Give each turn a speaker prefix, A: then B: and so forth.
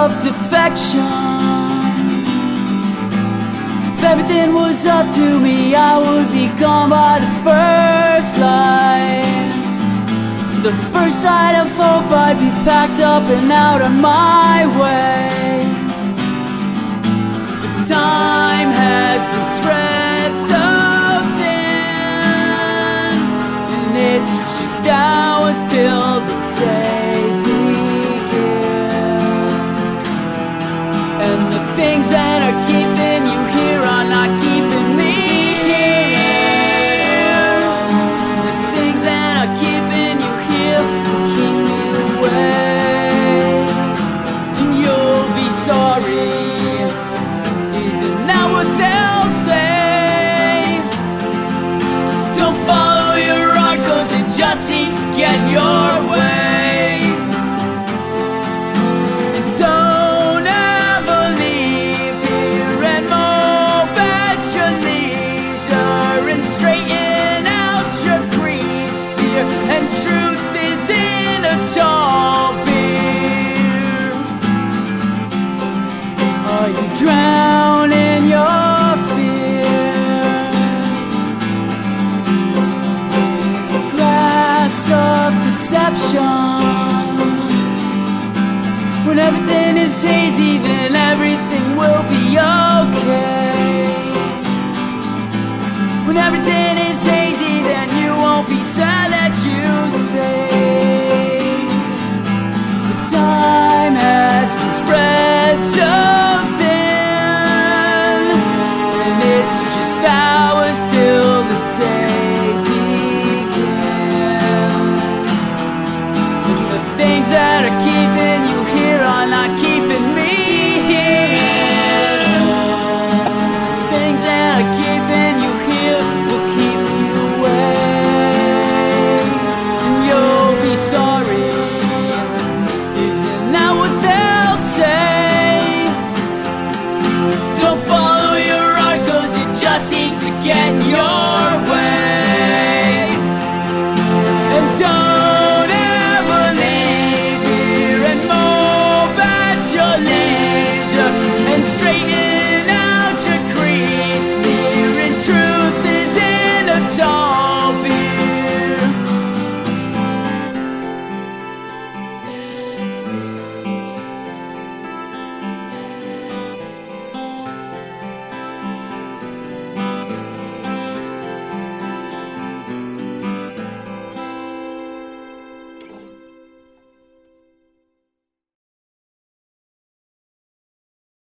A: of defection. If everything was up to me, I would be gone by the first light. The first sight of hope, I'd be packed up and out of my way. But time has been spread so thin, and it's just hours till the day just seems to get your way. Are you drowning your fears? Glass of deception. When everything is hazy, then everything will be okay. When everything is hazy, then you won't be sad that you